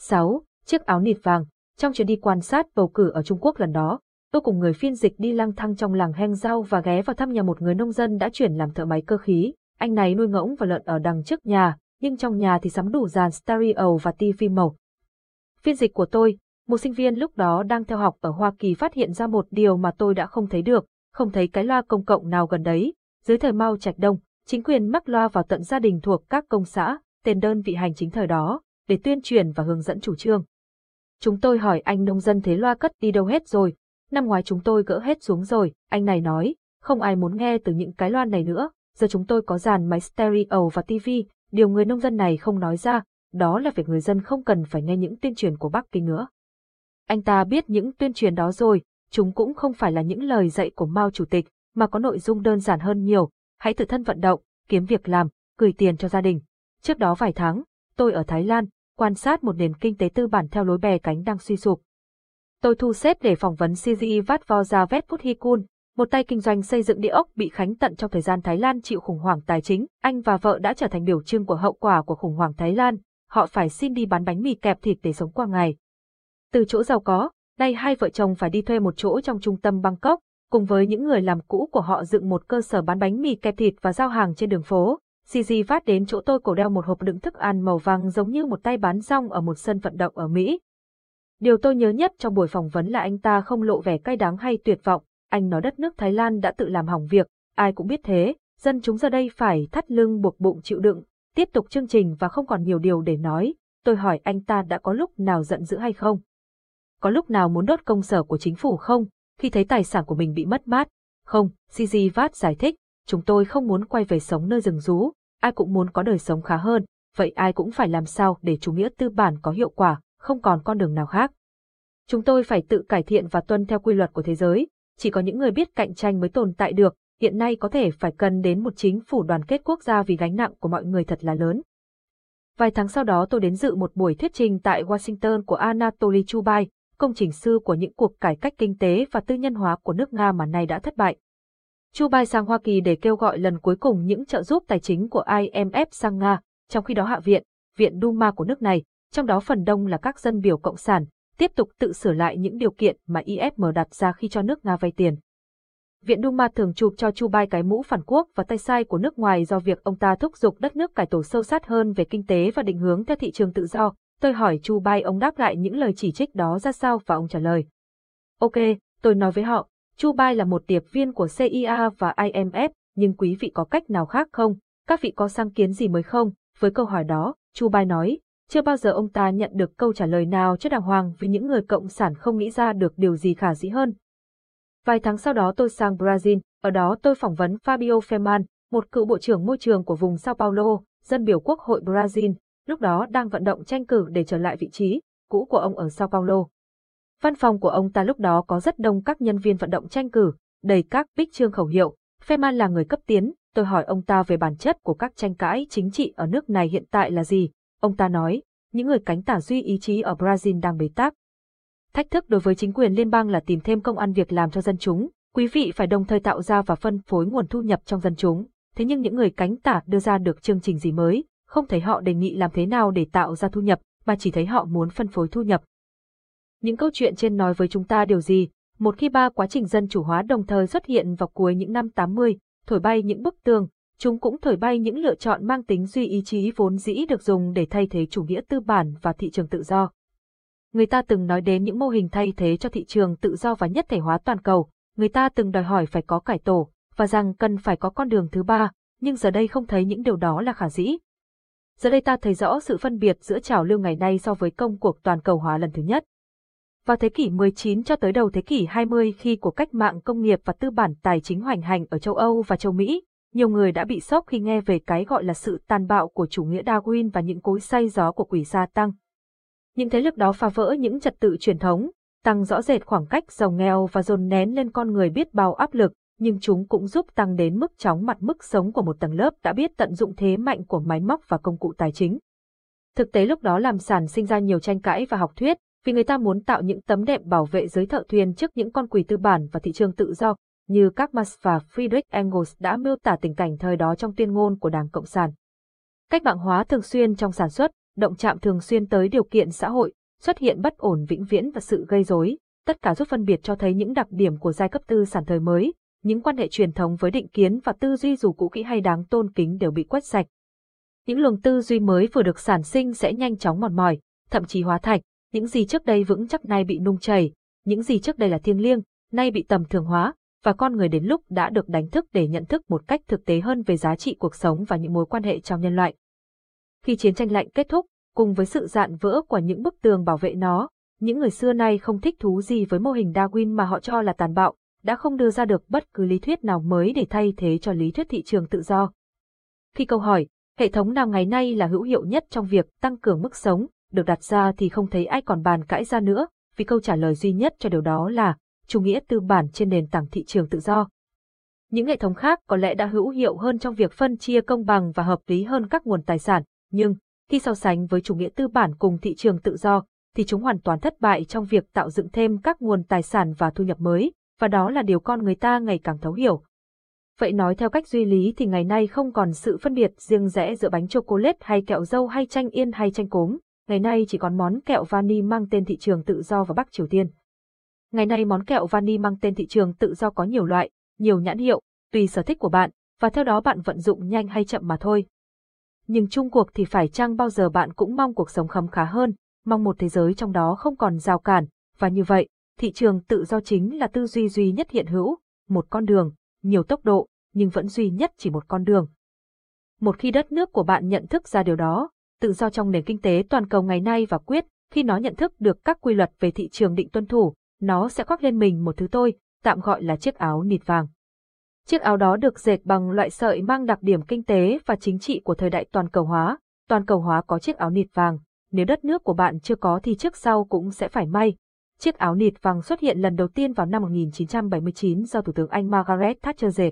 6. Chiếc áo nịt vàng. Trong chuyến đi quan sát bầu cử ở Trung Quốc lần đó, tôi cùng người phiên dịch đi lang thang trong làng Heng rau và ghé vào thăm nhà một người nông dân đã chuyển làm thợ máy cơ khí. Anh này nuôi ngỗng và lợn ở đằng trước nhà, nhưng trong nhà thì sắm đủ dàn stereo và tivi màu. Phiên dịch của tôi, một sinh viên lúc đó đang theo học ở Hoa Kỳ phát hiện ra một điều mà tôi đã không thấy được, không thấy cái loa công cộng nào gần đấy. Dưới thời Mao Trạch Đông, chính quyền mắc loa vào tận gia đình thuộc các công xã, tên đơn vị hành chính thời đó, để tuyên truyền và hướng dẫn chủ trương. Chúng tôi hỏi anh nông dân thế loa cất đi đâu hết rồi, năm ngoái chúng tôi gỡ hết xuống rồi, anh này nói, không ai muốn nghe từ những cái loa này nữa, giờ chúng tôi có dàn máy stereo và tivi, điều người nông dân này không nói ra, đó là việc người dân không cần phải nghe những tuyên truyền của Bắc Kinh nữa. Anh ta biết những tuyên truyền đó rồi, chúng cũng không phải là những lời dạy của Mao Chủ tịch, mà có nội dung đơn giản hơn nhiều, hãy tự thân vận động, kiếm việc làm, gửi tiền cho gia đình. Trước đó vài tháng, tôi ở Thái Lan, quan sát một nền kinh tế tư bản theo lối bè cánh đang suy sụp. Tôi thu xếp để phỏng vấn CGI Vatvoja Vethputhikun, một tay kinh doanh xây dựng địa ốc bị khánh tận trong thời gian Thái Lan chịu khủng hoảng tài chính. Anh và vợ đã trở thành biểu trưng của hậu quả của khủng hoảng Thái Lan, họ phải xin đi bán bánh mì kẹp thịt để sống qua ngày. Từ chỗ giàu có, nay hai vợ chồng phải đi thuê một chỗ trong trung tâm Bangkok, cùng với những người làm cũ của họ dựng một cơ sở bán bánh mì kẹp thịt và giao hàng trên đường phố. Gigi phát đến chỗ tôi cổ đeo một hộp đựng thức ăn màu vàng giống như một tay bán rong ở một sân vận động ở Mỹ. Điều tôi nhớ nhất trong buổi phỏng vấn là anh ta không lộ vẻ cay đắng hay tuyệt vọng, anh nói đất nước Thái Lan đã tự làm hỏng việc, ai cũng biết thế, dân chúng giờ đây phải thắt lưng buộc bụng chịu đựng, tiếp tục chương trình và không còn nhiều điều để nói. Tôi hỏi anh ta đã có lúc nào giận dữ hay không? Có lúc nào muốn đốt công sở của chính phủ không, khi thấy tài sản của mình bị mất mát? Không, Gigi Vat giải thích, chúng tôi không muốn quay về sống nơi rừng rú, ai cũng muốn có đời sống khá hơn, vậy ai cũng phải làm sao để chủ nghĩa tư bản có hiệu quả, không còn con đường nào khác. Chúng tôi phải tự cải thiện và tuân theo quy luật của thế giới, chỉ có những người biết cạnh tranh mới tồn tại được, hiện nay có thể phải cần đến một chính phủ đoàn kết quốc gia vì gánh nặng của mọi người thật là lớn. Vài tháng sau đó tôi đến dự một buổi thuyết trình tại Washington của Anatoly Chubai, công trình sư của những cuộc cải cách kinh tế và tư nhân hóa của nước Nga mà nay đã thất bại. Chu Bai sang Hoa Kỳ để kêu gọi lần cuối cùng những trợ giúp tài chính của IMF sang Nga, trong khi đó Hạ viện, Viện Duma của nước này, trong đó phần đông là các dân biểu cộng sản, tiếp tục tự sửa lại những điều kiện mà IFM đặt ra khi cho nước Nga vay tiền. Viện Duma thường chụp cho Chu Bai cái mũ phản quốc và tay sai của nước ngoài do việc ông ta thúc giục đất nước cải tổ sâu sát hơn về kinh tế và định hướng theo thị trường tự do. Tôi hỏi Chu Bai ông đáp lại những lời chỉ trích đó ra sao và ông trả lời. Ok, tôi nói với họ, Chu Bai là một điệp viên của CIA và IMF, nhưng quý vị có cách nào khác không? Các vị có sáng kiến gì mới không? Với câu hỏi đó, Chu Bai nói, chưa bao giờ ông ta nhận được câu trả lời nào cho đàng hoàng vì những người cộng sản không nghĩ ra được điều gì khả dĩ hơn. Vài tháng sau đó tôi sang Brazil, ở đó tôi phỏng vấn Fabio Feman, một cựu bộ trưởng môi trường của vùng Sao Paulo, dân biểu quốc hội Brazil, lúc đó đang vận động tranh cử để trở lại vị trí cũ của ông ở Sao Paulo. Văn phòng của ông ta lúc đó có rất đông các nhân viên vận động tranh cử, đầy các bích chương khẩu hiệu. Feman là người cấp tiến, tôi hỏi ông ta về bản chất của các tranh cãi chính trị ở nước này hiện tại là gì, Ông ta nói, những người cánh tả duy ý chí ở Brazil đang bế tắc. Thách thức đối với chính quyền liên bang là tìm thêm công ăn việc làm cho dân chúng, quý vị phải đồng thời tạo ra và phân phối nguồn thu nhập trong dân chúng. Thế nhưng những người cánh tả đưa ra được chương trình gì mới, không thấy họ đề nghị làm thế nào để tạo ra thu nhập, mà chỉ thấy họ muốn phân phối thu nhập. Những câu chuyện trên nói với chúng ta điều gì? Một khi ba quá trình dân chủ hóa đồng thời xuất hiện vào cuối những năm 80, thổi bay những bức tường, chúng cũng thổi bay những lựa chọn mang tính duy ý chí vốn dĩ được dùng để thay thế chủ nghĩa tư bản và thị trường tự do. Người ta từng nói đến những mô hình thay thế cho thị trường tự do và nhất thể hóa toàn cầu, người ta từng đòi hỏi phải có cải tổ, và rằng cần phải có con đường thứ ba, nhưng giờ đây không thấy những điều đó là khả dĩ. Giờ đây ta thấy rõ sự phân biệt giữa trào lưu ngày nay so với công cuộc toàn cầu hóa lần thứ nhất. Vào thế kỷ 19 cho tới đầu thế kỷ 20 khi cuộc cách mạng công nghiệp và tư bản tài chính hoành hành ở châu Âu và châu Mỹ, nhiều người đã bị sốc khi nghe về cái gọi là sự tàn bạo của chủ nghĩa Darwin và những cối say gió của quỷ gia tăng. Những thế lực đó phá vỡ những trật tự truyền thống, tăng rõ rệt khoảng cách giàu nghèo và dồn nén lên con người biết bao áp lực, nhưng chúng cũng giúp tăng đến mức chóng mặt mức sống của một tầng lớp đã biết tận dụng thế mạnh của máy móc và công cụ tài chính. Thực tế lúc đó làm sản sinh ra nhiều tranh cãi và học thuyết, vì người ta muốn tạo những tấm đệm bảo vệ giới thợ thuyền trước những con quỷ tư bản và thị trường tự do, như các Marx và Friedrich Engels đã miêu tả tình cảnh thời đó trong tuyên ngôn của Đảng Cộng sản. Cách mạng hóa thường xuyên trong sản xuất, động chạm thường xuyên tới điều kiện xã hội, xuất hiện bất ổn vĩnh viễn và sự gây rối. Tất cả giúp phân biệt cho thấy những đặc điểm của giai cấp tư sản thời mới, những quan hệ truyền thống với định kiến và tư duy dù cũ kỹ hay đáng tôn kính đều bị quét sạch. Những luồng tư duy mới vừa được sản sinh sẽ nhanh chóng mòn mỏi, thậm chí hóa thạch, những gì trước đây vững chắc nay bị nung chảy, những gì trước đây là thiêng liêng, nay bị tầm thường hóa, và con người đến lúc đã được đánh thức để nhận thức một cách thực tế hơn về giá trị cuộc sống và những mối quan hệ trong nhân loại. Khi chiến tranh lạnh kết thúc, cùng với sự dạn vỡ của những bức tường bảo vệ nó, những người xưa nay không thích thú gì với mô hình Darwin mà họ cho là tàn bạo, đã không đưa ra được bất cứ lý thuyết nào mới để thay thế cho lý thuyết thị trường tự do. Khi câu hỏi, hệ thống nào ngày nay là hữu hiệu nhất trong việc tăng cường mức sống, được đặt ra thì không thấy ai còn bàn cãi ra nữa, vì câu trả lời duy nhất cho điều đó là chủ nghĩa tư bản trên nền tảng thị trường tự do. Những hệ thống khác có lẽ đã hữu hiệu hơn trong việc phân chia công bằng và hợp lý hơn các nguồn tài sản, nhưng khi so sánh với chủ nghĩa tư bản cùng thị trường tự do, thì chúng hoàn toàn thất bại trong việc tạo dựng thêm các nguồn tài sản và thu nhập mới, và đó là điều con người ta ngày càng thấu hiểu. Vậy nói theo cách duy lý thì ngày nay không còn sự phân biệt riêng rẽ giữa bánh chocolate hay kẹo dâu hay chanh yên hay chanh cốm, ngày nay chỉ còn món kẹo vani mang tên thị trường tự do vào Bắc Triều Tiên. Ngày nay món kẹo vani mang tên thị trường tự do có nhiều loại, nhiều nhãn hiệu, tùy sở thích của bạn, và theo đó bạn vận dụng nhanh hay chậm mà thôi. Nhưng chung cuộc thì phải chăng bao giờ bạn cũng mong cuộc sống khấm khá hơn, mong một thế giới trong đó không còn rào cản, và như vậy, thị trường tự do chính là tư duy duy nhất hiện hữu, một con đường, nhiều tốc độ, nhưng vẫn duy nhất chỉ một con đường. Một khi đất nước của bạn nhận thức ra điều đó, tự do trong nền kinh tế toàn cầu ngày nay và quyết, khi nó nhận thức được các quy luật về thị trường định tuân thủ, nó sẽ khoác lên mình một thứ tôi, tạm gọi là chiếc áo nịt vàng. Chiếc áo đó được dệt bằng loại sợi mang đặc điểm kinh tế và chính trị của thời đại toàn cầu hóa. Toàn cầu hóa có chiếc áo nịt vàng, nếu đất nước của bạn chưa có thì trước sau cũng sẽ phải may. Chiếc áo nịt vàng xuất hiện lần đầu tiên vào năm 1979 do Thủ tướng Anh Margaret Thatcher dệt.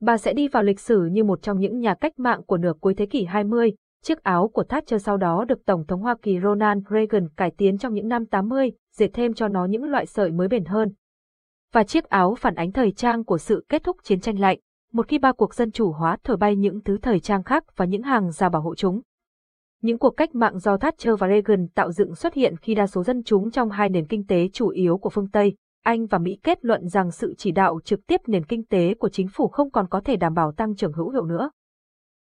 Bà sẽ đi vào lịch sử như một trong những nhà cách mạng của nửa cuối thế kỷ 20, Chiếc áo của Thatcher sau đó được Tổng thống Hoa Kỳ Ronald Reagan cải tiến trong những năm 80, dệt thêm cho nó những loại sợi mới bền hơn. Và chiếc áo phản ánh thời trang của sự kết thúc chiến tranh lạnh, một khi ba cuộc dân chủ hóa thổi bay những thứ thời trang khác và những hàng rào bảo hộ chúng. Những cuộc cách mạng do Thatcher và Reagan tạo dựng xuất hiện khi đa số dân chúng trong hai nền kinh tế chủ yếu của phương Tây, Anh và Mỹ kết luận rằng sự chỉ đạo trực tiếp nền kinh tế của chính phủ không còn có thể đảm bảo tăng trưởng hữu hiệu nữa.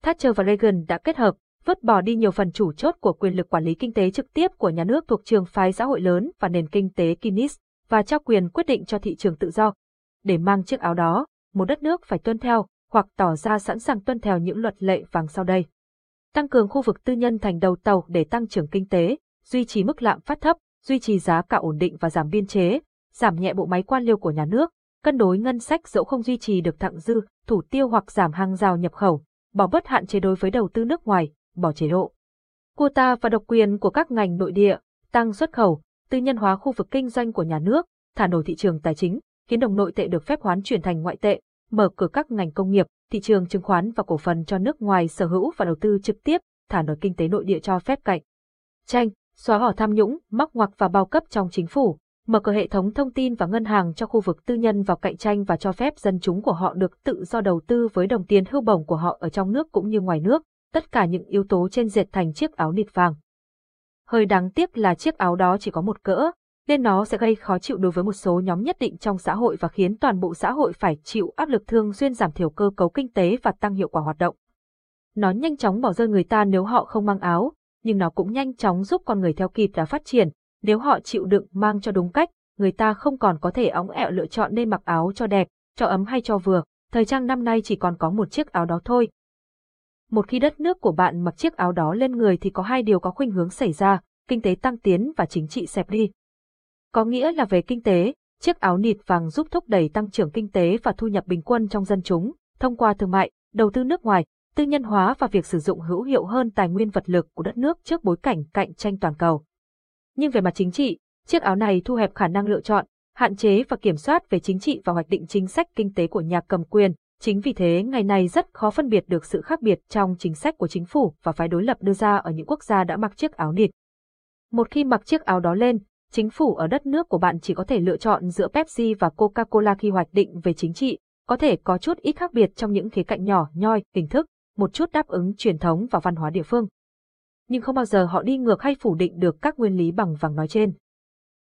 Thatcher và Reagan đã kết hợp, vứt bỏ đi nhiều phần chủ chốt của quyền lực quản lý kinh tế trực tiếp của nhà nước thuộc trường phái xã hội lớn và nền kinh tế Keynes, và trao quyền quyết định cho thị trường tự do. Để mang chiếc áo đó, một đất nước phải tuân theo, hoặc tỏ ra sẵn sàng tuân theo những luật lệ vàng sau đây. Tăng cường khu vực tư nhân thành đầu tàu để tăng trưởng kinh tế, duy trì mức lạm phát thấp, duy trì giá cả ổn định và giảm biên chế, giảm nhẹ bộ máy quan liêu của nhà nước, cân đối ngân sách dẫu không duy trì được thặng dư, thủ tiêu hoặc giảm hàng rào nhập khẩu, bỏ bớt hạn chế đối với đầu tư nước ngoài, bỏ chế độ. Quota và độc quyền của các ngành nội địa, tăng xuất khẩu, tư nhân hóa khu vực kinh doanh của nhà nước, thả nổi thị trường tài chính, khiến đồng nội tệ được phép hoán chuyển thành ngoại tệ, mở cửa các ngành công nghiệp, thị trường chứng khoán và cổ phần cho nước ngoài sở hữu và đầu tư trực tiếp, thả nổi kinh tế nội địa cho phép cạnh tranh, xóa bỏ tham nhũng, móc ngoặc và bao cấp trong chính phủ, mở cửa hệ thống thông tin và ngân hàng cho khu vực tư nhân vào cạnh tranh và cho phép dân chúng của họ được tự do đầu tư với đồng tiền hưu bổng của họ ở trong nước cũng như ngoài nước, tất cả những yếu tố trên dệt thành chiếc áo nịt vàng. Hơi đáng tiếc là chiếc áo đó chỉ có một cỡ, nên nó sẽ gây khó chịu đối với một số nhóm nhất định trong xã hội và khiến toàn bộ xã hội phải chịu áp lực thường xuyên giảm thiểu cơ cấu kinh tế và tăng hiệu quả hoạt động. Nó nhanh chóng bỏ rơi người ta nếu họ không mang áo, nhưng nó cũng nhanh chóng giúp con người theo kịp và phát triển, nếu họ chịu đựng mang cho đúng cách, người ta không còn có thể ống ẹo lựa chọn nên mặc áo cho đẹp, cho ấm hay cho vừa. Thời trang năm nay chỉ còn có một chiếc áo đó thôi, một khi đất nước của bạn mặc chiếc áo đó lên người thì có hai điều có khuynh hướng xảy ra, kinh tế tăng tiến và chính trị xẹp đi. Có nghĩa là về kinh tế, chiếc áo nịt vàng giúp thúc đẩy tăng trưởng kinh tế và thu nhập bình quân trong dân chúng, thông qua thương mại, đầu tư nước ngoài, tư nhân hóa và việc sử dụng hữu hiệu hơn tài nguyên vật lực của đất nước trước bối cảnh cạnh tranh toàn cầu. Nhưng về mặt chính trị, chiếc áo này thu hẹp khả năng lựa chọn, hạn chế và kiểm soát về chính trị và hoạch định chính sách kinh tế của nhà cầm quyền, Chính vì thế ngày nay rất khó phân biệt được sự khác biệt trong chính sách của chính phủ và phái đối lập đưa ra ở những quốc gia đã mặc chiếc áo nịt. Một khi mặc chiếc áo đó lên, chính phủ ở đất nước của bạn chỉ có thể lựa chọn giữa Pepsi và Coca-Cola khi hoạch định về chính trị, có thể có chút ít khác biệt trong những khía cạnh nhỏ nhoi, hình thức, một chút đáp ứng truyền thống và văn hóa địa phương. nhưng không bao giờ họ đi ngược hay phủ định được các nguyên lý bằng vàng nói trên.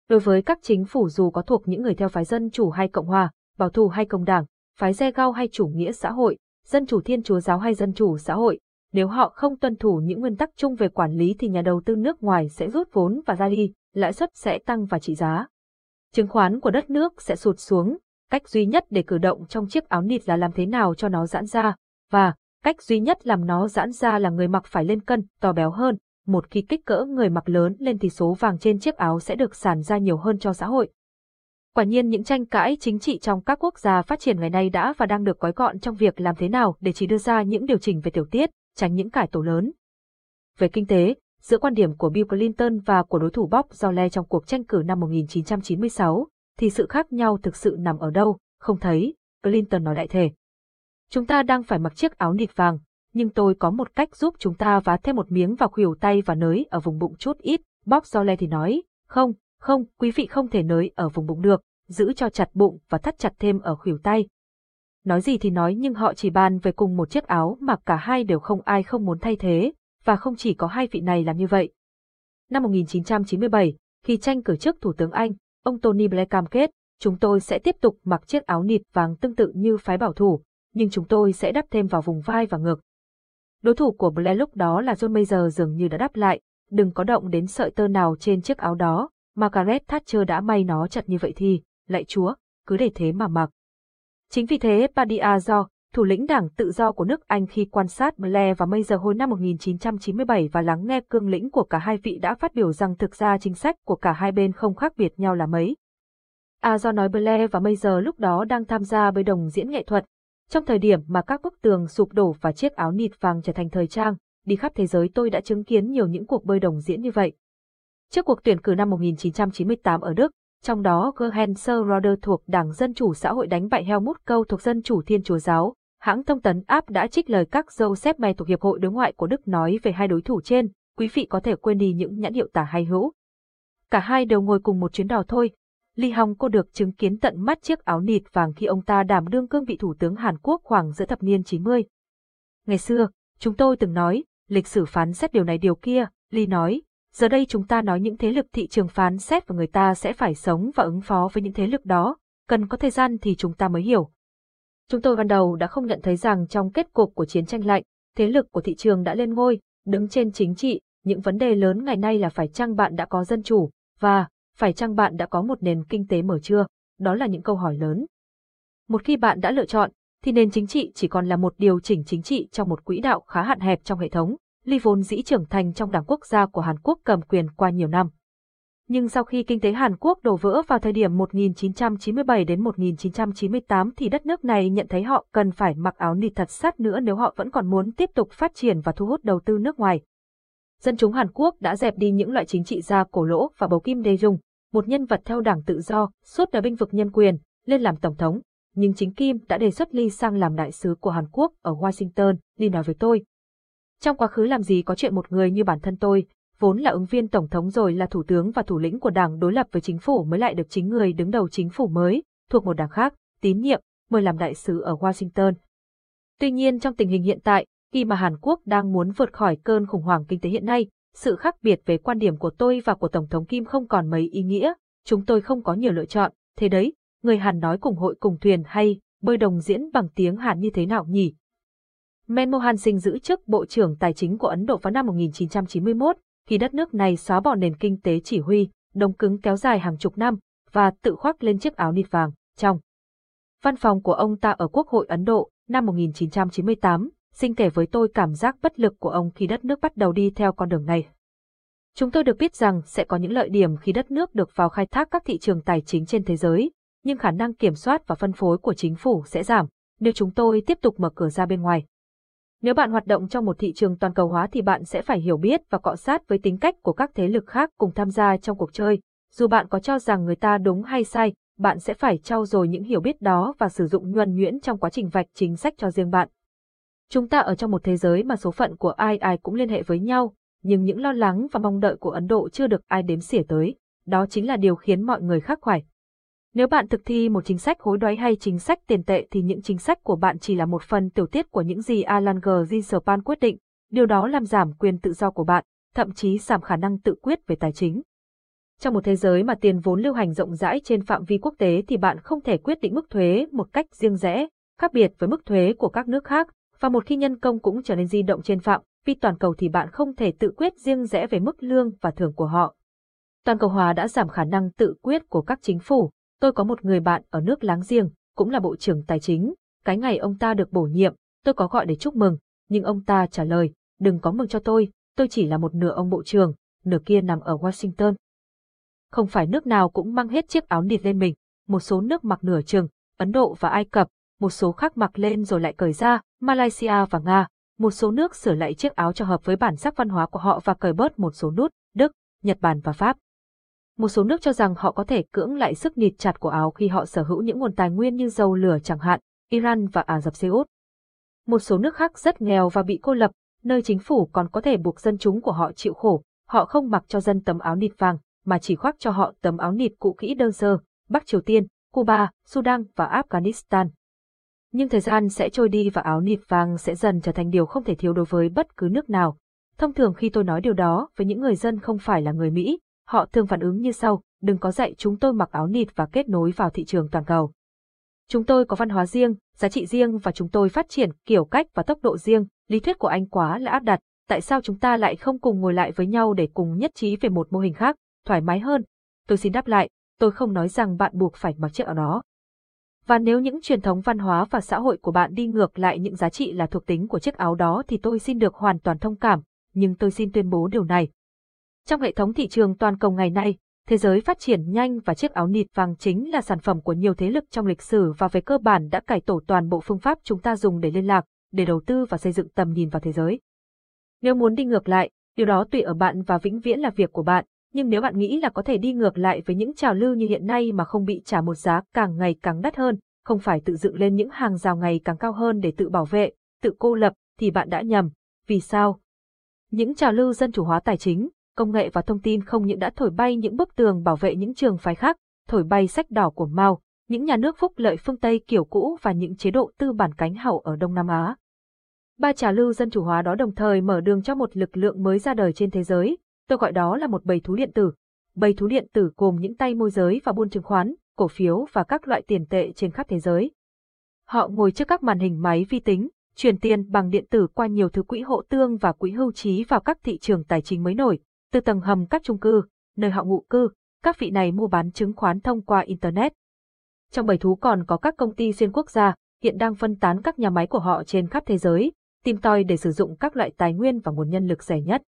Đối với các chính phủ dù có thuộc những người theo phái dân chủ hay cộng hòa, bảo thủ hay công đảng, phái xe Gao hay chủ nghĩa xã hội, dân chủ thiên chúa giáo hay dân chủ xã hội, nếu họ không tuân thủ những nguyên tắc chung về quản lý thì nhà đầu tư nước ngoài sẽ rút vốn và ra đi, lãi suất sẽ tăng và trị giá. Chứng khoán của đất nước sẽ sụt xuống, cách duy nhất để cử động trong chiếc áo nịt là làm thế nào cho nó giãn ra, và cách duy nhất làm nó giãn ra là người mặc phải lên cân, to béo hơn, một khi kích cỡ người mặc lớn lên thì số vàng trên chiếc áo sẽ được sản ra nhiều hơn cho xã hội. Quả nhiên những tranh cãi chính trị trong các quốc gia phát triển ngày nay đã và đang được gói gọn trong việc làm thế nào để chỉ đưa ra những điều chỉnh về tiểu tiết, tránh những cải tổ lớn. Về kinh tế, giữa quan điểm của Bill Clinton và của đối thủ Bob Dole trong cuộc tranh cử năm 1996, thì sự khác nhau thực sự nằm ở đâu, không thấy, Clinton nói đại thể. Chúng ta đang phải mặc chiếc áo nịt vàng, nhưng tôi có một cách giúp chúng ta vá thêm một miếng vào khuỷu tay và nới ở vùng bụng chút ít, Bob Dole thì nói, không, không, quý vị không thể nới ở vùng bụng được, giữ cho chặt bụng và thắt chặt thêm ở khuỷu tay. Nói gì thì nói nhưng họ chỉ bàn về cùng một chiếc áo mà cả hai đều không ai không muốn thay thế, và không chỉ có hai vị này làm như vậy. Năm 1997, khi tranh cử chức Thủ tướng Anh, ông Tony Blair cam kết, chúng tôi sẽ tiếp tục mặc chiếc áo nịt vàng tương tự như phái bảo thủ, nhưng chúng tôi sẽ đắp thêm vào vùng vai và ngực. Đối thủ của Blair lúc đó là John Major dường như đã đáp lại, đừng có động đến sợi tơ nào trên chiếc áo đó, Margaret Thatcher đã may nó chặt như vậy thì, lạy chúa, cứ để thế mà mặc. Chính vì thế Padia do, thủ lĩnh đảng tự do của nước Anh khi quan sát Blair và Major hồi năm 1997 và lắng nghe cương lĩnh của cả hai vị đã phát biểu rằng thực ra chính sách của cả hai bên không khác biệt nhau là mấy. A do nói Blair và Major lúc đó đang tham gia với đồng diễn nghệ thuật, trong thời điểm mà các bức tường sụp đổ và chiếc áo nịt vàng trở thành thời trang, đi khắp thế giới tôi đã chứng kiến nhiều những cuộc bơi đồng diễn như vậy. Trước cuộc tuyển cử năm 1998 ở Đức, trong đó Gerhenser Roder thuộc Đảng Dân Chủ Xã hội đánh bại Helmut Kohl thuộc Dân Chủ Thiên Chúa Giáo, hãng thông tấn áp đã trích lời các Joseph May thuộc Hiệp hội Đối ngoại của Đức nói về hai đối thủ trên, quý vị có thể quên đi những nhãn hiệu tả hay hữu. Cả hai đều ngồi cùng một chuyến đò thôi. Lee Hong cô được chứng kiến tận mắt chiếc áo nịt vàng khi ông ta đảm đương cương vị thủ tướng Hàn Quốc khoảng giữa thập niên 90. Ngày xưa, chúng tôi từng nói, lịch sử phán xét điều này điều kia, Lee nói, giờ đây chúng ta nói những thế lực thị trường phán xét và người ta sẽ phải sống và ứng phó với những thế lực đó, cần có thời gian thì chúng ta mới hiểu. Chúng tôi ban đầu đã không nhận thấy rằng trong kết cục của chiến tranh lạnh, thế lực của thị trường đã lên ngôi, đứng trên chính trị, những vấn đề lớn ngày nay là phải chăng bạn đã có dân chủ, và phải chăng bạn đã có một nền kinh tế mở chưa, đó là những câu hỏi lớn. Một khi bạn đã lựa chọn, thì nền chính trị chỉ còn là một điều chỉnh chính trị trong một quỹ đạo khá hạn hẹp trong hệ thống, Lee vốn dĩ trưởng thành trong đảng quốc gia của Hàn Quốc cầm quyền qua nhiều năm. Nhưng sau khi kinh tế Hàn Quốc đổ vỡ vào thời điểm 1997 đến 1998 thì đất nước này nhận thấy họ cần phải mặc áo nịt thật sát nữa nếu họ vẫn còn muốn tiếp tục phát triển và thu hút đầu tư nước ngoài. Dân chúng Hàn Quốc đã dẹp đi những loại chính trị gia cổ lỗ và bầu Kim Dae-jung, một nhân vật theo đảng tự do, suốt đời binh vực nhân quyền, lên làm tổng thống. Nhưng chính Kim đã đề xuất Lee sang làm đại sứ của Hàn Quốc ở Washington, Lee nói với tôi. Trong quá khứ làm gì có chuyện một người như bản thân tôi, vốn là ứng viên tổng thống rồi là thủ tướng và thủ lĩnh của đảng đối lập với chính phủ mới lại được chính người đứng đầu chính phủ mới, thuộc một đảng khác, tín nhiệm, mời làm đại sứ ở Washington. Tuy nhiên trong tình hình hiện tại, khi mà Hàn Quốc đang muốn vượt khỏi cơn khủng hoảng kinh tế hiện nay, sự khác biệt về quan điểm của tôi và của Tổng thống Kim không còn mấy ý nghĩa, chúng tôi không có nhiều lựa chọn, thế đấy, người Hàn nói cùng hội cùng thuyền hay bơi đồng diễn bằng tiếng Hàn như thế nào nhỉ? Manmohan Singh giữ chức Bộ trưởng Tài chính của Ấn Độ vào năm 1991, khi đất nước này xóa bỏ nền kinh tế chỉ huy, đông cứng kéo dài hàng chục năm, và tự khoác lên chiếc áo nịt vàng, trong. Văn phòng của ông ta ở Quốc hội Ấn Độ, năm 1998, sinh kể với tôi cảm giác bất lực của ông khi đất nước bắt đầu đi theo con đường này. Chúng tôi được biết rằng sẽ có những lợi điểm khi đất nước được vào khai thác các thị trường tài chính trên thế giới, nhưng khả năng kiểm soát và phân phối của chính phủ sẽ giảm nếu chúng tôi tiếp tục mở cửa ra bên ngoài. Nếu bạn hoạt động trong một thị trường toàn cầu hóa thì bạn sẽ phải hiểu biết và cọ sát với tính cách của các thế lực khác cùng tham gia trong cuộc chơi. Dù bạn có cho rằng người ta đúng hay sai, bạn sẽ phải trau dồi những hiểu biết đó và sử dụng nhuần nhuyễn trong quá trình vạch chính sách cho riêng bạn. Chúng ta ở trong một thế giới mà số phận của ai ai cũng liên hệ với nhau, nhưng những lo lắng và mong đợi của Ấn Độ chưa được ai đếm xỉa tới. Đó chính là điều khiến mọi người khắc khoải. Nếu bạn thực thi một chính sách hối đoái hay chính sách tiền tệ thì những chính sách của bạn chỉ là một phần tiểu tiết của những gì Alan G. Greenspan quyết định, điều đó làm giảm quyền tự do của bạn, thậm chí giảm khả năng tự quyết về tài chính. Trong một thế giới mà tiền vốn lưu hành rộng rãi trên phạm vi quốc tế thì bạn không thể quyết định mức thuế một cách riêng rẽ, khác biệt với mức thuế của các nước khác, và một khi nhân công cũng trở nên di động trên phạm vi toàn cầu thì bạn không thể tự quyết riêng rẽ về mức lương và thưởng của họ. Toàn cầu hóa đã giảm khả năng tự quyết của các chính phủ. Tôi có một người bạn ở nước láng giềng, cũng là bộ trưởng tài chính. Cái ngày ông ta được bổ nhiệm, tôi có gọi để chúc mừng, nhưng ông ta trả lời, đừng có mừng cho tôi, tôi chỉ là một nửa ông bộ trưởng, nửa kia nằm ở Washington. Không phải nước nào cũng mang hết chiếc áo nịt lên mình, một số nước mặc nửa chừng, Ấn Độ và Ai Cập, một số khác mặc lên rồi lại cởi ra, Malaysia và Nga, một số nước sửa lại chiếc áo cho hợp với bản sắc văn hóa của họ và cởi bớt một số nút, Đức, Nhật Bản và Pháp. Một số nước cho rằng họ có thể cưỡng lại sức nịt chặt của áo khi họ sở hữu những nguồn tài nguyên như dầu lửa chẳng hạn, Iran và Ả Rập Xê Út. Một số nước khác rất nghèo và bị cô lập, nơi chính phủ còn có thể buộc dân chúng của họ chịu khổ, họ không mặc cho dân tấm áo nịt vàng, mà chỉ khoác cho họ tấm áo nịt cũ kỹ đơn sơ, Bắc Triều Tiên, Cuba, Sudan và Afghanistan. Nhưng thời gian sẽ trôi đi và áo nịt vàng sẽ dần trở thành điều không thể thiếu đối với bất cứ nước nào. Thông thường khi tôi nói điều đó với những người dân không phải là người Mỹ, họ thường phản ứng như sau, đừng có dạy chúng tôi mặc áo nịt và kết nối vào thị trường toàn cầu. Chúng tôi có văn hóa riêng, giá trị riêng và chúng tôi phát triển kiểu cách và tốc độ riêng, lý thuyết của anh quá là áp đặt, tại sao chúng ta lại không cùng ngồi lại với nhau để cùng nhất trí về một mô hình khác, thoải mái hơn? Tôi xin đáp lại, tôi không nói rằng bạn buộc phải mặc chiếc áo đó. Và nếu những truyền thống văn hóa và xã hội của bạn đi ngược lại những giá trị là thuộc tính của chiếc áo đó thì tôi xin được hoàn toàn thông cảm, nhưng tôi xin tuyên bố điều này. Trong hệ thống thị trường toàn cầu ngày nay, thế giới phát triển nhanh và chiếc áo nịt vàng chính là sản phẩm của nhiều thế lực trong lịch sử và về cơ bản đã cải tổ toàn bộ phương pháp chúng ta dùng để liên lạc, để đầu tư và xây dựng tầm nhìn vào thế giới. Nếu muốn đi ngược lại, điều đó tùy ở bạn và vĩnh viễn là việc của bạn, nhưng nếu bạn nghĩ là có thể đi ngược lại với những trào lưu như hiện nay mà không bị trả một giá càng ngày càng đắt hơn, không phải tự dựng lên những hàng rào ngày càng cao hơn để tự bảo vệ, tự cô lập, thì bạn đã nhầm. Vì sao? Những trào lưu dân chủ hóa tài chính, công nghệ và thông tin không những đã thổi bay những bức tường bảo vệ những trường phái khác, thổi bay sách đỏ của Mao, những nhà nước phúc lợi phương Tây kiểu cũ và những chế độ tư bản cánh hậu ở Đông Nam Á. Ba trào lưu dân chủ hóa đó đồng thời mở đường cho một lực lượng mới ra đời trên thế giới, tôi gọi đó là một bầy thú điện tử. Bầy thú điện tử gồm những tay môi giới và buôn chứng khoán, cổ phiếu và các loại tiền tệ trên khắp thế giới. Họ ngồi trước các màn hình máy vi tính, chuyển tiền bằng điện tử qua nhiều thứ quỹ hộ tương và quỹ hưu trí vào các thị trường tài chính mới nổi, từ tầng hầm các chung cư, nơi họ ngụ cư, các vị này mua bán chứng khoán thông qua Internet. Trong bầy thú còn có các công ty xuyên quốc gia, hiện đang phân tán các nhà máy của họ trên khắp thế giới, tìm tòi để sử dụng các loại tài nguyên và nguồn nhân lực rẻ nhất.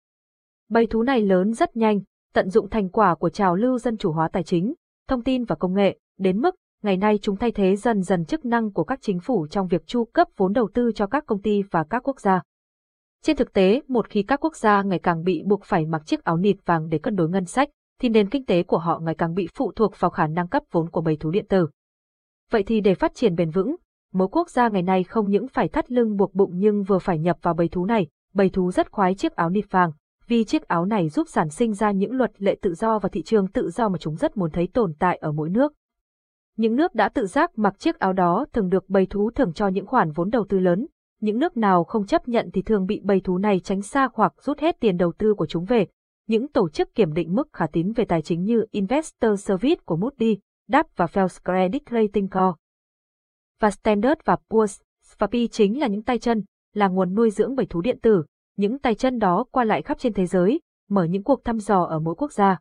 Bầy thú này lớn rất nhanh, tận dụng thành quả của trào lưu dân chủ hóa tài chính, thông tin và công nghệ, đến mức ngày nay chúng thay thế dần dần chức năng của các chính phủ trong việc chu cấp vốn đầu tư cho các công ty và các quốc gia. Trên thực tế, một khi các quốc gia ngày càng bị buộc phải mặc chiếc áo nịt vàng để cân đối ngân sách, thì nền kinh tế của họ ngày càng bị phụ thuộc vào khả năng cấp vốn của bầy thú điện tử. Vậy thì để phát triển bền vững, mỗi quốc gia ngày nay không những phải thắt lưng buộc bụng nhưng vừa phải nhập vào bầy thú này, bầy thú rất khoái chiếc áo nịt vàng, vì chiếc áo này giúp sản sinh ra những luật lệ tự do và thị trường tự do mà chúng rất muốn thấy tồn tại ở mỗi nước. Những nước đã tự giác mặc chiếc áo đó thường được bầy thú thưởng cho những khoản vốn đầu tư lớn, những nước nào không chấp nhận thì thường bị bầy thú này tránh xa hoặc rút hết tiền đầu tư của chúng về. Những tổ chức kiểm định mức khả tín về tài chính như Investor Service của Moody, DAP và Fels Credit Rating Co. Và Standard và Poor's, và P chính là những tay chân, là nguồn nuôi dưỡng bầy thú điện tử, những tay chân đó qua lại khắp trên thế giới, mở những cuộc thăm dò ở mỗi quốc gia.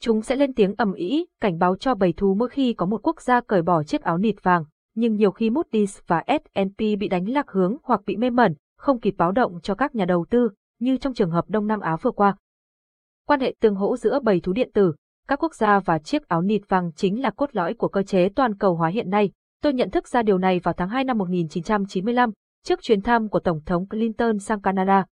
Chúng sẽ lên tiếng ầm ĩ, cảnh báo cho bầy thú mỗi khi có một quốc gia cởi bỏ chiếc áo nịt vàng, nhưng nhiều khi Moody's và S&P bị đánh lạc hướng hoặc bị mê mẩn, không kịp báo động cho các nhà đầu tư, như trong trường hợp Đông Nam Á vừa qua. Quan hệ tương hỗ giữa bầy thú điện tử, các quốc gia và chiếc áo nịt vàng chính là cốt lõi của cơ chế toàn cầu hóa hiện nay. Tôi nhận thức ra điều này vào tháng 2 năm 1995, trước chuyến thăm của Tổng thống Clinton sang Canada.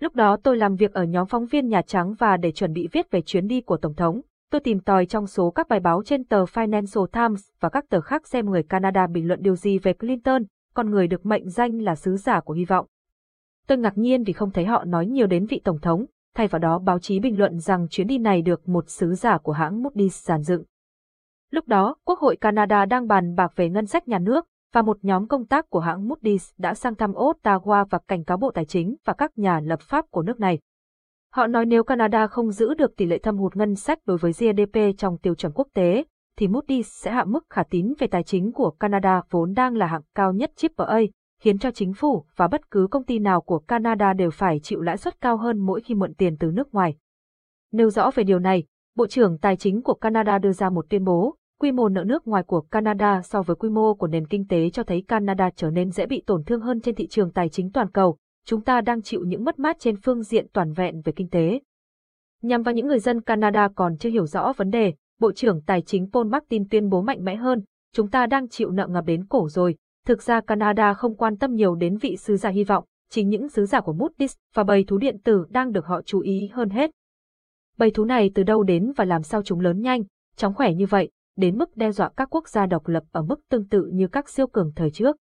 Lúc đó tôi làm việc ở nhóm phóng viên Nhà Trắng và để chuẩn bị viết về chuyến đi của Tổng thống, tôi tìm tòi trong số các bài báo trên tờ Financial Times và các tờ khác xem người Canada bình luận điều gì về Clinton, con người được mệnh danh là sứ giả của hy vọng. Tôi ngạc nhiên vì không thấy họ nói nhiều đến vị Tổng thống, thay vào đó báo chí bình luận rằng chuyến đi này được một sứ giả của hãng Moody's giàn dựng. Lúc đó, Quốc hội Canada đang bàn bạc về ngân sách nhà nước, và một nhóm công tác của hãng Moody's đã sang thăm Ottawa và cảnh cáo Bộ Tài chính và các nhà lập pháp của nước này. Họ nói nếu Canada không giữ được tỷ lệ thâm hụt ngân sách đối với GDP trong tiêu chuẩn quốc tế, thì Moody's sẽ hạ mức khả tín về tài chính của Canada vốn đang là hạng cao nhất AAA, khiến cho chính phủ và bất cứ công ty nào của Canada đều phải chịu lãi suất cao hơn mỗi khi mượn tiền từ nước ngoài. Nêu rõ về điều này, Bộ trưởng Tài chính của Canada đưa ra một tuyên bố, quy mô nợ nước ngoài của Canada so với quy mô của nền kinh tế cho thấy Canada trở nên dễ bị tổn thương hơn trên thị trường tài chính toàn cầu, chúng ta đang chịu những mất mát trên phương diện toàn vẹn về kinh tế. Nhằm vào những người dân Canada còn chưa hiểu rõ vấn đề, Bộ trưởng Tài chính Paul Martin tuyên bố mạnh mẽ hơn, chúng ta đang chịu nợ ngập đến cổ rồi. Thực ra Canada không quan tâm nhiều đến vị sứ giả hy vọng, chính những sứ giả của Moody's và bầy thú điện tử đang được họ chú ý hơn hết. Bầy thú này từ đâu đến và làm sao chúng lớn nhanh, chóng khỏe như vậy, đến mức đe dọa các quốc gia độc lập ở mức tương tự như các siêu cường thời trước.